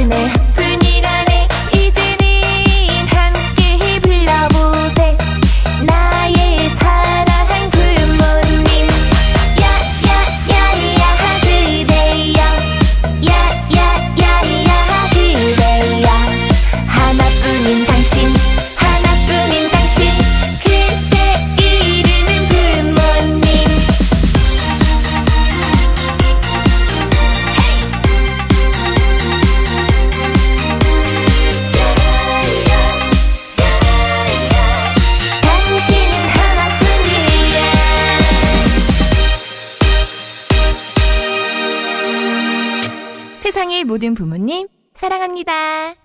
Dreaming. 세상의 모든 부모님 사랑합니다.